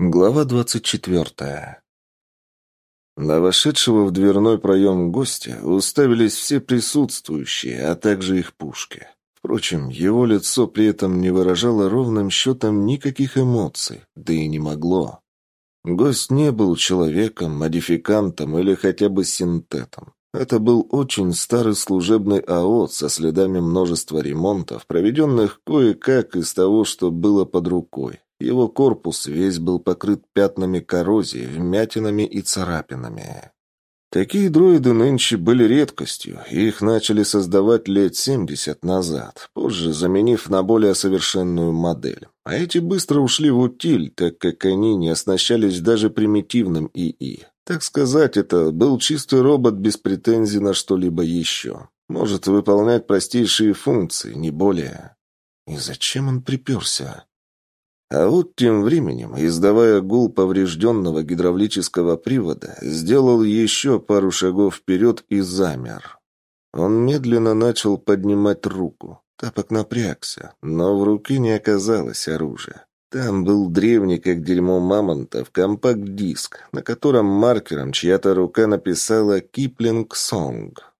Глава двадцать четвертая. На вошедшего в дверной проем гостя уставились все присутствующие, а также их пушки. Впрочем, его лицо при этом не выражало ровным счетом никаких эмоций, да и не могло. Гость не был человеком, модификантом или хотя бы синтетом. Это был очень старый служебный АО со следами множества ремонтов, проведенных кое-как из того, что было под рукой. Его корпус весь был покрыт пятнами коррозии, вмятинами и царапинами. Такие дроиды нынче были редкостью, и их начали создавать лет 70 назад, позже заменив на более совершенную модель. А эти быстро ушли в утиль, так как они не оснащались даже примитивным ИИ. Так сказать, это был чистый робот без претензий на что-либо еще. Может выполнять простейшие функции, не более. И зачем он приперся? А вот тем временем, издавая гул поврежденного гидравлического привода, сделал еще пару шагов вперед и замер. Он медленно начал поднимать руку. Тапок напрягся, но в руке не оказалось оружия. Там был древний, как дерьмо мамонтов, компакт-диск, на котором маркером чья-то рука написала «Киплинг Сонг».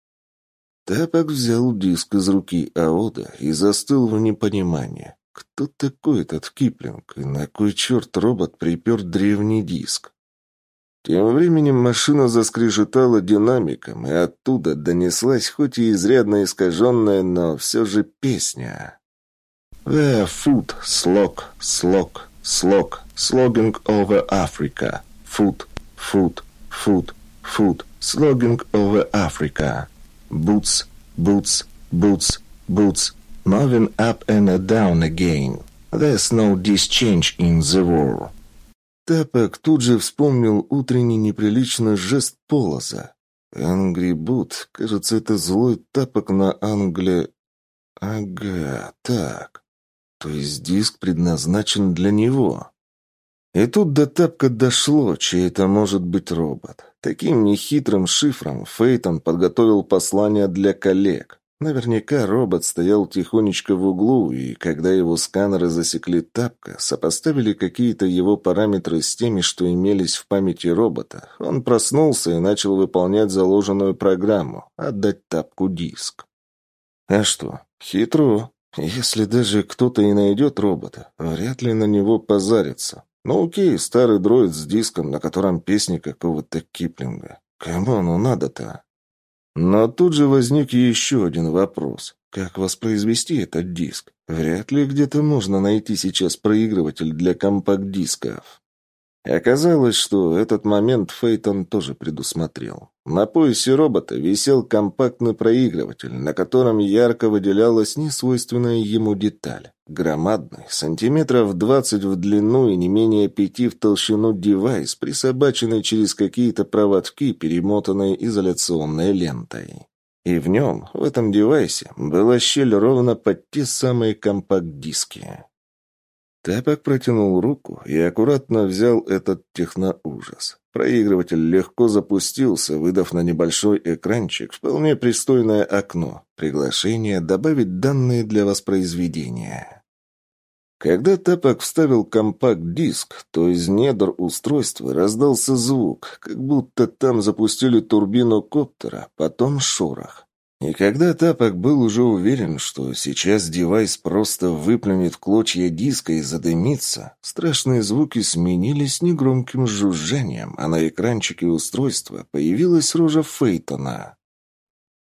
Тапок взял диск из руки Аода и застыл в непонимании. Кто такой этот Киплинг? И на кой черт робот припер древний диск? Тем временем машина заскрежетала динамиком, и оттуда донеслась хоть и изрядно искаженная, но все же песня. «The food, slog, slog, slog, slogging over Africa. Food, food, food, food, slogging over Africa. Boots, boots, boots, boots, moving up and down again. There's no discharge in the war. Тапок тут же вспомнил утренний неприличный жест Полоза. Angry Boot, кажется, это злой тапок на Англе... Ага, так. То есть диск предназначен для него. И тут до тапка дошло, чей это может быть робот. Таким нехитрым шифром Фейтон подготовил послание для коллег. Наверняка робот стоял тихонечко в углу, и когда его сканеры засекли тапка, сопоставили какие-то его параметры с теми, что имелись в памяти робота, он проснулся и начал выполнять заложенную программу – отдать тапку диск. А что, хитро. Если даже кто-то и найдет робота, вряд ли на него позарится. Ну окей, старый дроид с диском, на котором песни какого-то Киплинга. Кому оно надо-то? Но тут же возник еще один вопрос. Как воспроизвести этот диск? Вряд ли где-то можно найти сейчас проигрыватель для компакт-дисков. Оказалось, что этот момент Фейтон тоже предусмотрел. На поясе робота висел компактный проигрыватель, на котором ярко выделялась несвойственная ему деталь. Громадный, сантиметров двадцать в длину и не менее пяти в толщину девайс, присобаченный через какие-то проводки, перемотанные изоляционной лентой. И в нем, в этом девайсе, была щель ровно под те самые компакт-диски. Тапок протянул руку и аккуратно взял этот техноужас. Проигрыватель легко запустился, выдав на небольшой экранчик вполне пристойное окно. Приглашение добавить данные для воспроизведения. Когда Тапок вставил компакт-диск, то из недр устройства раздался звук, как будто там запустили турбину коптера, потом шорох. И когда Тапок был уже уверен, что сейчас девайс просто выплюнет клочья диска и задымится, страшные звуки сменились негромким жужжанием, а на экранчике устройства появилась рожа Фейтона.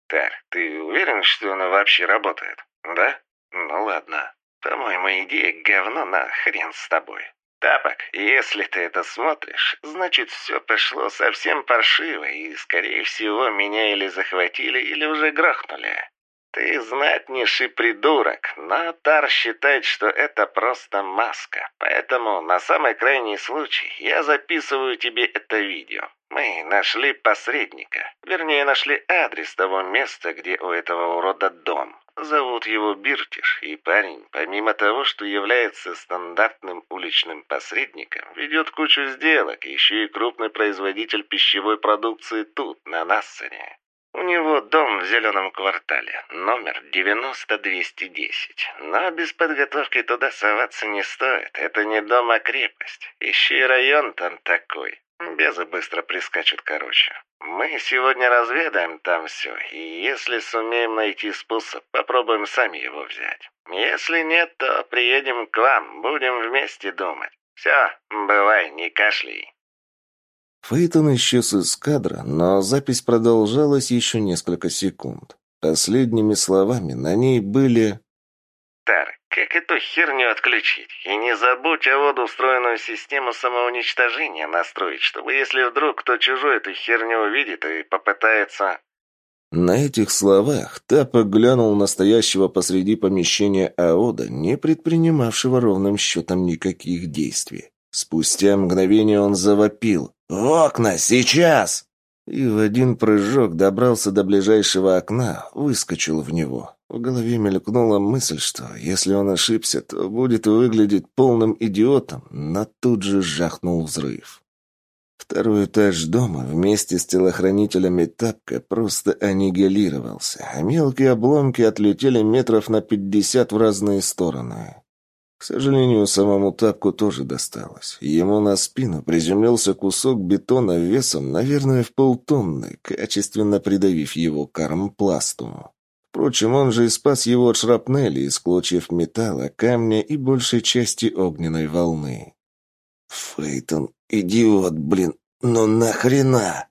«Так, ты уверен, что она вообще работает? Да? Ну ладно. По-моему, идея говно на хрен с тобой. Тапок, если ты это смотришь, значит, все пошло совсем паршиво, и, скорее всего, меня или захватили, или уже грохнули. Ты знатнейший придурок, но Тар считает, что это просто маска. Поэтому на самый крайний случай я записываю тебе это видео. Мы нашли посредника. Вернее, нашли адрес того места, где у этого урода дом. Зовут его Биртиш, и парень, помимо того, что является стандартным уличным посредником, ведет кучу сделок, еще и крупный производитель пищевой продукции тут, на Нассере. У него дом в зеленом квартале, номер 90210. Но без подготовки туда соваться не стоит. Это не дом, а крепость. Ищи район там такой. Безы быстро прискачут, короче. Мы сегодня разведаем там все, и если сумеем найти способ, попробуем сами его взять. Если нет, то приедем к вам, будем вместе думать. Все, бывай, не кашляй. Фейтон исчез из кадра, но запись продолжалась еще несколько секунд. Последними словами на ней были... «Тар, как эту херню отключить? И не забудь о воду встроенную систему самоуничтожения настроить, чтобы если вдруг кто чужой эту херню увидит и попытается...» На этих словах Тапа глянул настоящего посреди помещения Аода, не предпринимавшего ровным счетом никаких действий. Спустя мгновение он завопил. «В окна! Сейчас!» И в один прыжок добрался до ближайшего окна, выскочил в него. В голове мелькнула мысль, что если он ошибся, то будет выглядеть полным идиотом, но тут же жахнул взрыв. Второй этаж дома вместе с телохранителями Тапка просто аннигилировался, а мелкие обломки отлетели метров на пятьдесят в разные стороны. К сожалению, самому тапку тоже досталось. Ему на спину приземлился кусок бетона весом, наверное, в полтонны, качественно придавив его к армпласту. Впрочем, он же и спас его от шрапнели из клочьев металла, камня и большей части огненной волны. «Фейтон, идиот, блин, ну нахрена?»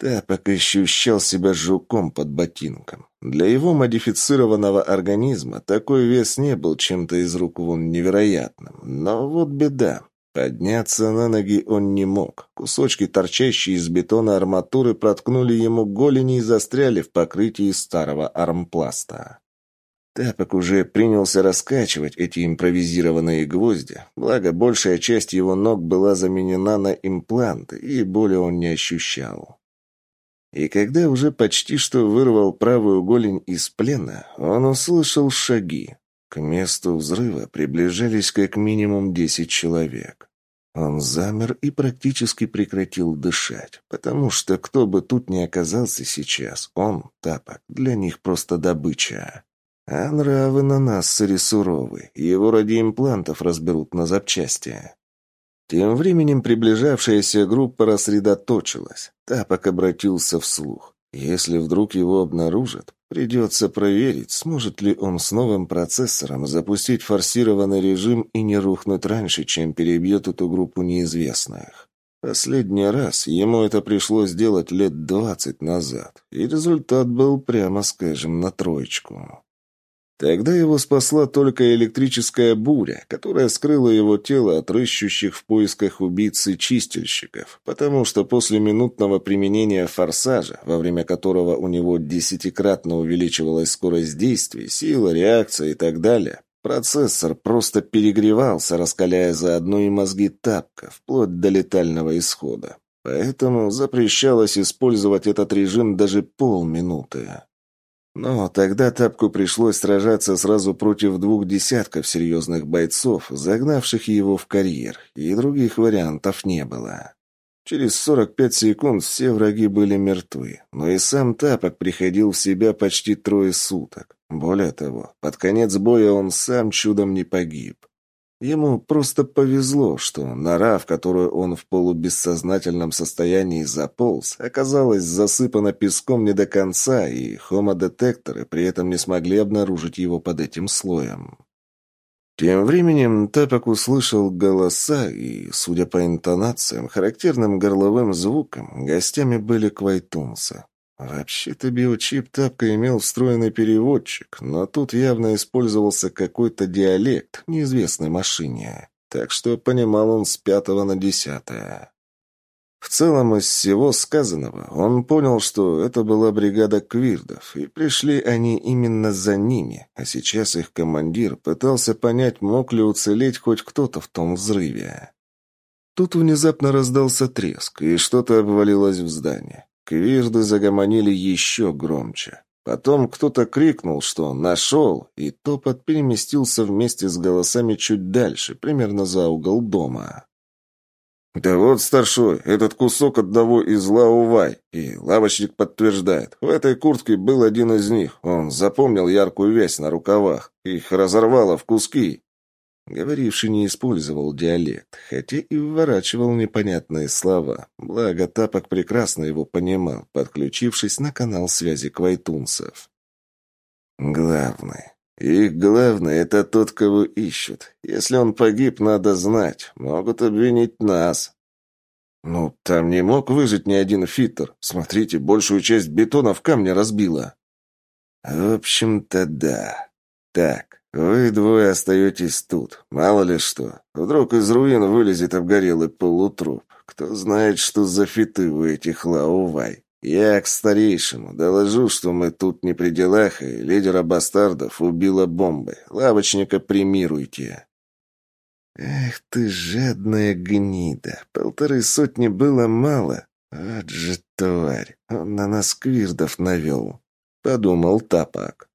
Тапок ощущал себя жуком под ботинком. Для его модифицированного организма такой вес не был чем-то из рук вон невероятным. Но вот беда. Подняться на ноги он не мог. Кусочки, торчащие из бетона арматуры, проткнули ему голени и застряли в покрытии старого армпласта. Тапок уже принялся раскачивать эти импровизированные гвозди, благо большая часть его ног была заменена на импланты, и боли он не ощущал. И когда уже почти что вырвал правую голень из плена, он услышал шаги. К месту взрыва приближались как минимум десять человек. Он замер и практически прекратил дышать, потому что кто бы тут ни оказался сейчас, он, тапок, для них просто добыча. А нравы на нас суровы, его ради имплантов разберут на запчасти. Тем временем приближавшаяся группа рассредоточилась. Тапок обратился вслух. Если вдруг его обнаружат, придется проверить, сможет ли он с новым процессором запустить форсированный режим и не рухнуть раньше, чем перебьет эту группу неизвестных. Последний раз ему это пришлось делать лет двадцать назад, и результат был, прямо скажем, на троечку. Тогда его спасла только электрическая буря, которая скрыла его тело от рыщущих в поисках убийцы чистильщиков, потому что после минутного применения форсажа, во время которого у него десятикратно увеличивалась скорость действий, сила, реакция и так далее, процессор просто перегревался, раскаляя заодно и мозги тапка, вплоть до летального исхода. Поэтому запрещалось использовать этот режим даже полминуты. Но тогда Тапку пришлось сражаться сразу против двух десятков серьезных бойцов, загнавших его в карьер, и других вариантов не было. Через 45 секунд все враги были мертвы, но и сам Тапок приходил в себя почти трое суток. Более того, под конец боя он сам чудом не погиб. Ему просто повезло, что нора, в которую он в полубессознательном состоянии заполз, оказалась засыпана песком не до конца, и хомодетекторы при этом не смогли обнаружить его под этим слоем. Тем временем Тапок услышал голоса, и, судя по интонациям, характерным горловым звукам, гостями были квайтунцы. Вообще-то биочип Тапка имел встроенный переводчик, но тут явно использовался какой-то диалект неизвестной машине, так что понимал он с пятого на десятое. В целом из всего сказанного он понял, что это была бригада квирдов, и пришли они именно за ними, а сейчас их командир пытался понять, мог ли уцелеть хоть кто-то в том взрыве. Тут внезапно раздался треск, и что-то обвалилось в здание. Квирды загомонили еще громче. Потом кто-то крикнул, что «нашел», и топот переместился вместе с голосами чуть дальше, примерно за угол дома. «Да вот, старшой, этот кусок одного из Лаувай, и лавочник подтверждает. В этой куртке был один из них. Он запомнил яркую вязь на рукавах. Их разорвало в куски». Говоривший не использовал диалект, хотя и вворачивал непонятные слова. Благо, Тапок прекрасно его понимал, подключившись на канал связи квайтунцев. «Главное, их главное — это тот, кого ищут. Если он погиб, надо знать. Могут обвинить нас. Ну, там не мог выжить ни один фитер. Смотрите, большую часть бетона в камне разбило. В общем-то, да. Так, вы двое остаетесь тут. Мало ли что. Вдруг из руин вылезет обгорелый полутруп. Кто знает, что за фиты у этих лаувай. «Я к старейшему. Доложу, что мы тут не при делах, и лидера бастардов убила бомбой. Лавочника примируйте». «Эх ты, жадная гнида! Полторы сотни было мало. Вот же тварь! Он на нас квирдов навел!» — подумал Тапак.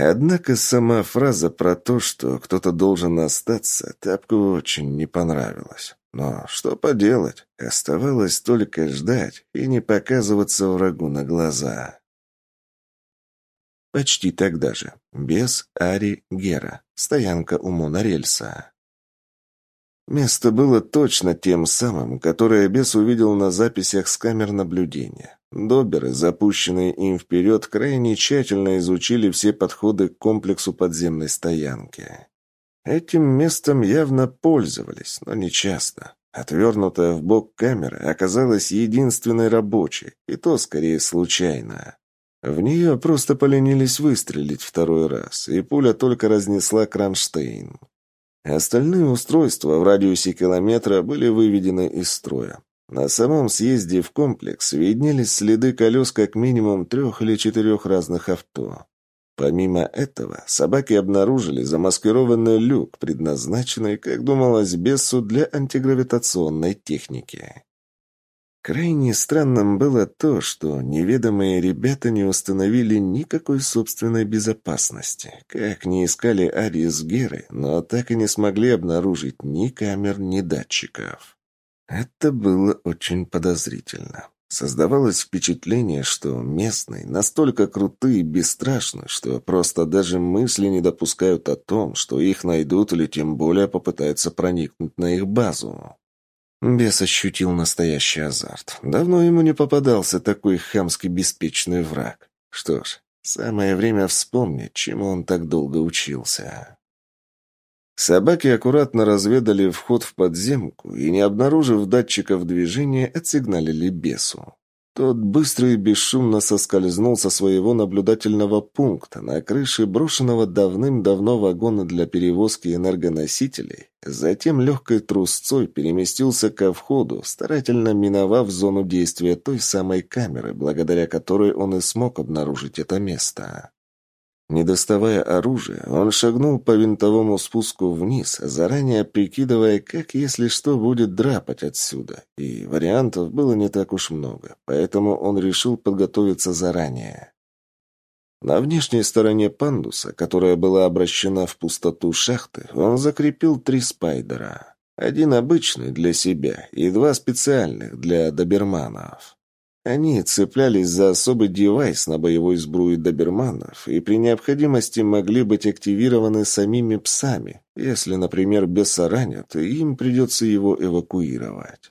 Однако сама фраза про то, что кто-то должен остаться, Тапку очень не понравилась. Но что поделать, оставалось только ждать и не показываться врагу на глаза. Почти тогда же. Без Ари Гера. Стоянка у монорельса. Место было точно тем самым, которое бес увидел на записях с камер наблюдения. Доберы, запущенные им вперед, крайне тщательно изучили все подходы к комплексу подземной стоянки. Этим местом явно пользовались, но не часто. Отвернутая в бок камера оказалась единственной рабочей, и то скорее случайно. В нее просто поленились выстрелить второй раз, и пуля только разнесла кронштейн. Остальные устройства в радиусе километра были выведены из строя. На самом съезде в комплекс виднелись следы колес как минимум трех или четырех разных авто. Помимо этого, собаки обнаружили замаскированный люк, предназначенный, как думалось, бесу для антигравитационной техники. Крайне странным было то, что неведомые ребята не установили никакой собственной безопасности. Как не искали Ари Геры, но так и не смогли обнаружить ни камер, ни датчиков. Это было очень подозрительно. Создавалось впечатление, что местные настолько крутые и бесстрашны, что просто даже мысли не допускают о том, что их найдут или тем более попытаются проникнуть на их базу. Бес ощутил настоящий азарт. Давно ему не попадался такой хамский беспечный враг. Что ж, самое время вспомнить, чему он так долго учился. Собаки аккуратно разведали вход в подземку и, не обнаружив датчиков движения, отсигналили бесу. Тот быстро и бесшумно соскользнул со своего наблюдательного пункта на крыше брошенного давным-давно вагона для перевозки энергоносителей, затем легкой трусцой переместился ко входу, старательно миновав зону действия той самой камеры, благодаря которой он и смог обнаружить это место. Не доставая оружия, он шагнул по винтовому спуску вниз, заранее прикидывая, как, если что, будет драпать отсюда. И вариантов было не так уж много, поэтому он решил подготовиться заранее. На внешней стороне пандуса, которая была обращена в пустоту шахты, он закрепил три спайдера. Один обычный для себя и два специальных для доберманов. Они цеплялись за особый девайс на боевой сбруе доберманов и при необходимости могли быть активированы самими псами. Если, например, беса ранят, им придется его эвакуировать.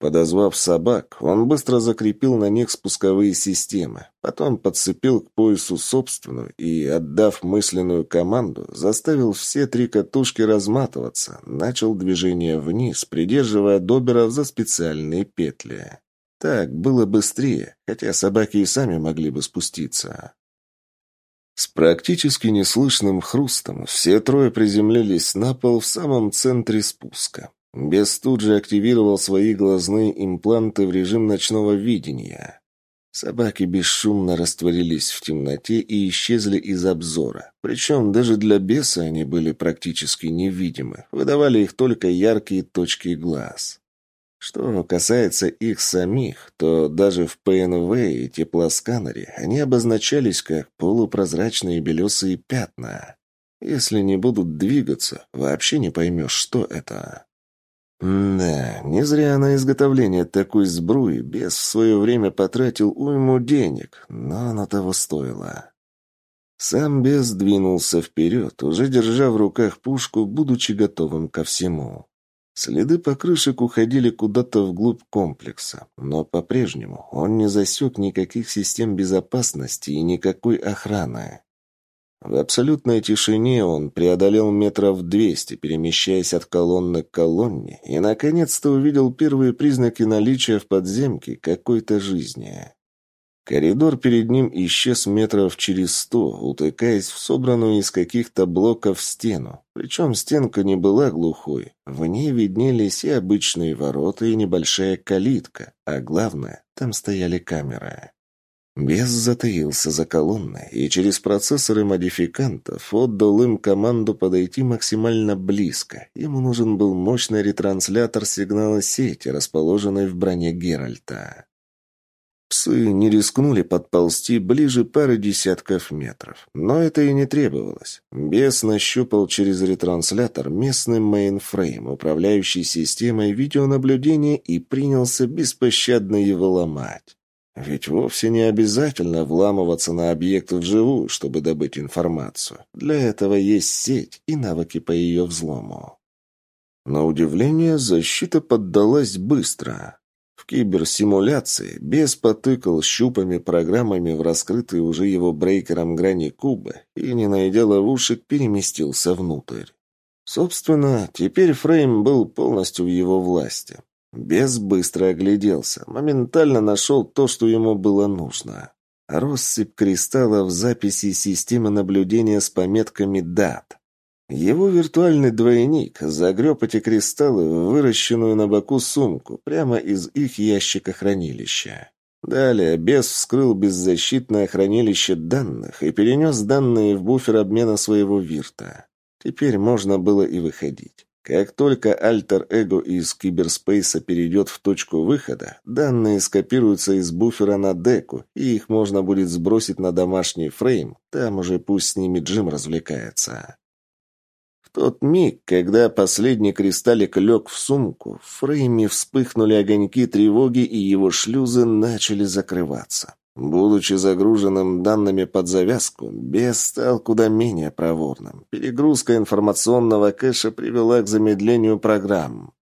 Подозвав собак, он быстро закрепил на них спусковые системы, потом подцепил к поясу собственную и, отдав мысленную команду, заставил все три катушки разматываться, начал движение вниз, придерживая доберов за специальные петли. Так было быстрее, хотя собаки и сами могли бы спуститься. С практически неслышным хрустом все трое приземлились на пол в самом центре спуска. Бес тут же активировал свои глазные импланты в режим ночного видения. Собаки бесшумно растворились в темноте и исчезли из обзора. Причем даже для беса они были практически невидимы, выдавали их только яркие точки глаз. Что касается их самих, то даже в ПНВ и теплосканере они обозначались как полупрозрачные белесые пятна. Если не будут двигаться, вообще не поймешь, что это. Да, не зря на изготовление такой сбруи без в свое время потратил уйму денег, но оно того стоило. Сам бес двинулся вперед, уже держа в руках пушку, будучи готовым ко всему. Следы покрышек уходили куда-то вглубь комплекса, но по-прежнему он не засек никаких систем безопасности и никакой охраны. В абсолютной тишине он преодолел метров двести, перемещаясь от колонны к колонне, и наконец-то увидел первые признаки наличия в подземке какой-то жизни. Коридор перед ним исчез метров через сто, утыкаясь в собранную из каких-то блоков стену. Причем стенка не была глухой. В ней виднелись и обычные ворота, и небольшая калитка, а главное, там стояли камеры. Бес затаился за колонной и через процессоры модификантов отдал им команду подойти максимально близко. Ему нужен был мощный ретранслятор сигнала сети, расположенный в броне Геральта. Псы не рискнули подползти ближе пары десятков метров. Но это и не требовалось. Бес нащупал через ретранслятор местный мейнфрейм, управляющий системой видеонаблюдения, и принялся беспощадно его ломать. Ведь вовсе не обязательно вламываться на объект вживую, чтобы добыть информацию. Для этого есть сеть и навыки по ее взлому. На удивление, защита поддалась быстро. Киберсимуляции без потыкал щупами программами в раскрытые уже его брейкером грани кубы и, не найдя ловушек, переместился внутрь. Собственно, теперь Фрейм был полностью в его власти. Бес быстро огляделся, моментально нашел то, что ему было нужно. Россыпь кристаллов записи системы наблюдения с пометками «дат». Его виртуальный двойник загреб эти кристаллы в выращенную на боку сумку прямо из их ящика хранилища. Далее бес вскрыл беззащитное хранилище данных и перенес данные в буфер обмена своего вирта. Теперь можно было и выходить. Как только альтер-эго из киберспейса перейдет в точку выхода, данные скопируются из буфера на деку, и их можно будет сбросить на домашний фрейм, там уже пусть с ними Джим развлекается. Тот миг, когда последний кристаллик лег в сумку, в фрейме вспыхнули огоньки тревоги, и его шлюзы начали закрываться. Будучи загруженным данными под завязку, бес стал куда менее проворным. Перегрузка информационного кэша привела к замедлению программ.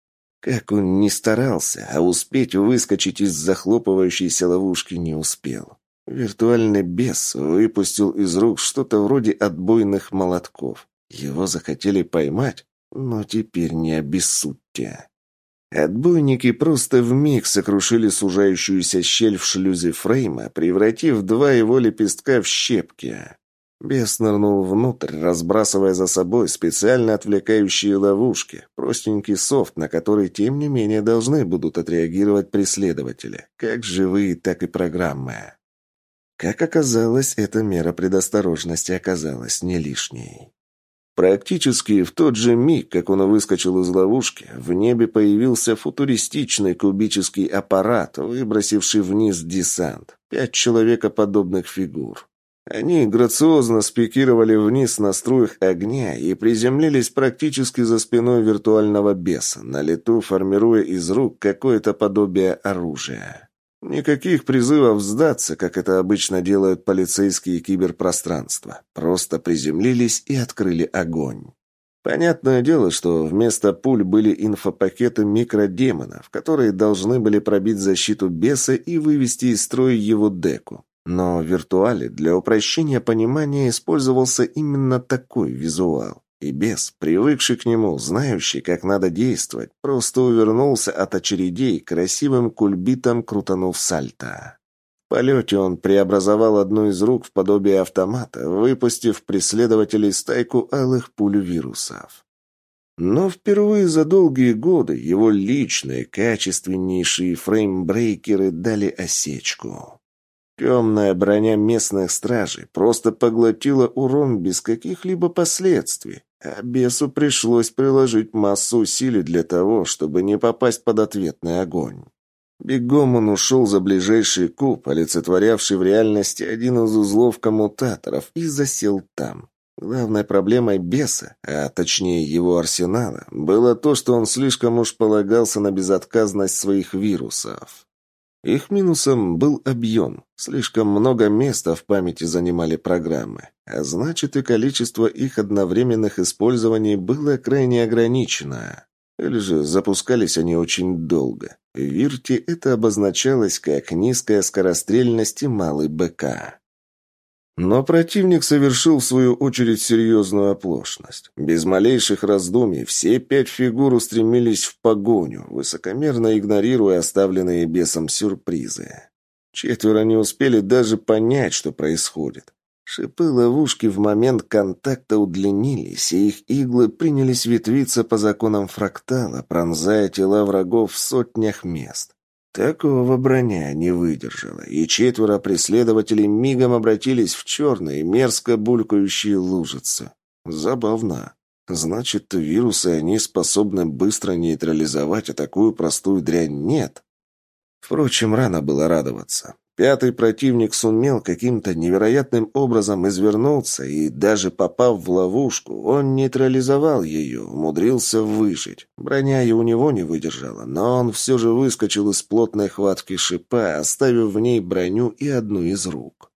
Как он ни старался, а успеть выскочить из захлопывающейся ловушки не успел. Виртуальный бес выпустил из рук что-то вроде отбойных молотков. Его захотели поймать, но теперь не обессудьте. Отбойники просто вмиг сокрушили сужающуюся щель в шлюзе фрейма, превратив два его лепестка в щепки. Бес нырнул внутрь, разбрасывая за собой специально отвлекающие ловушки, простенький софт, на который, тем не менее, должны будут отреагировать преследователи, как живые, так и программы. Как оказалось, эта мера предосторожности оказалась не лишней. Практически в тот же миг, как он выскочил из ловушки, в небе появился футуристичный кубический аппарат, выбросивший вниз десант. Пять человекоподобных фигур. Они грациозно спикировали вниз на струях огня и приземлились практически за спиной виртуального беса, на лету формируя из рук какое-то подобие оружия. Никаких призывов сдаться, как это обычно делают полицейские киберпространства. Просто приземлились и открыли огонь. Понятное дело, что вместо пуль были инфопакеты микродемонов, которые должны были пробить защиту беса и вывести из строя его деку. Но в виртуале для упрощения понимания использовался именно такой визуал. И бес, привыкший к нему, знающий, как надо действовать, просто увернулся от очередей, красивым кульбитом крутанув сальто. В полете он преобразовал одну из рук в подобие автомата, выпустив преследователей стайку алых пуль вирусов. Но впервые за долгие годы его личные, качественнейшие фреймбрейкеры дали осечку. Темная броня местных стражей просто поглотила урон без каких-либо последствий, а бесу пришлось приложить массу усилий для того, чтобы не попасть под ответный огонь. Бегом он ушел за ближайший куб, олицетворявший в реальности один из узлов коммутаторов, и засел там. Главной проблемой беса, а точнее его арсенала, было то, что он слишком уж полагался на безотказность своих вирусов. Их минусом был объем. Слишком много места в памяти занимали программы, а значит и количество их одновременных использований было крайне ограничено. Или же запускались они очень долго. В Вирте это обозначалось как низкая скорострельность и малый БК. Но противник совершил в свою очередь серьезную оплошность. Без малейших раздумий все пять фигур устремились в погоню, высокомерно игнорируя оставленные бесом сюрпризы. Четверо не успели даже понять, что происходит. Шипы ловушки в момент контакта удлинились, и их иглы принялись ветвиться по законам фрактала, пронзая тела врагов в сотнях мест. Такого броня не выдержала, и четверо преследователей мигом обратились в черные, мерзко булькающие лужицы. Забавно. Значит, вирусы они способны быстро нейтрализовать, а такую простую дрянь нет. Впрочем, рано было радоваться. Пятый противник сумел каким-то невероятным образом извернуться, и даже попав в ловушку, он нейтрализовал ее, умудрился выжить. Броня и у него не выдержала, но он все же выскочил из плотной хватки шипа, оставив в ней броню и одну из рук.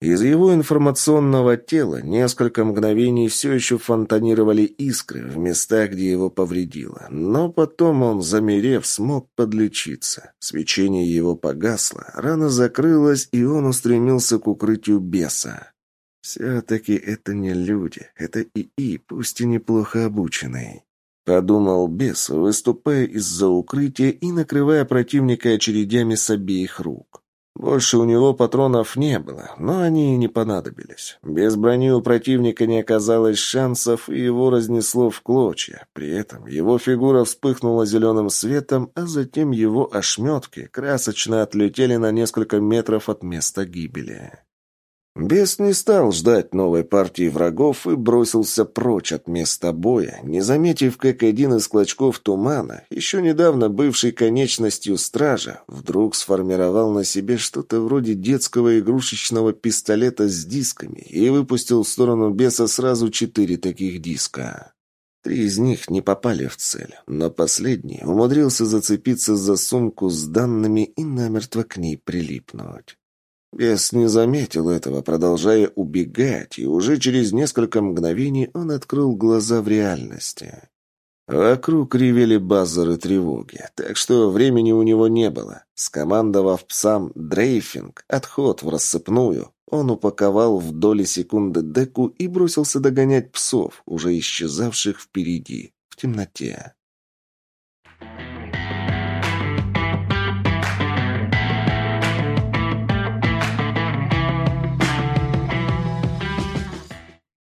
Из его информационного тела несколько мгновений все еще фонтанировали искры в местах, где его повредило. Но потом он, замерев, смог подлечиться. Свечение его погасло, рана закрылась, и он устремился к укрытию беса. «Все-таки это не люди, это ИИ, пусть и неплохо обученный». Подумал бес, выступая из-за укрытия и накрывая противника очередями с обеих рук. Больше у него патронов не было, но они и не понадобились. Без брони у противника не оказалось шансов, и его разнесло в клочья. При этом его фигура вспыхнула зеленым светом, а затем его ошметки красочно отлетели на несколько метров от места гибели. Бес не стал ждать новой партии врагов и бросился прочь от места боя, не заметив, как один из клочков тумана, еще недавно бывший конечностью стража, вдруг сформировал на себе что-то вроде детского игрушечного пистолета с дисками и выпустил в сторону беса сразу четыре таких диска. Три из них не попали в цель, но последний умудрился зацепиться за сумку с данными и намертво к ней прилипнуть. Бес не заметил этого, продолжая убегать, и уже через несколько мгновений он открыл глаза в реальности. Вокруг ревели базары тревоги, так что времени у него не было. Скомандовав псам «дрейфинг», отход в рассыпную, он упаковал в доли секунды деку и бросился догонять псов, уже исчезавших впереди, в темноте.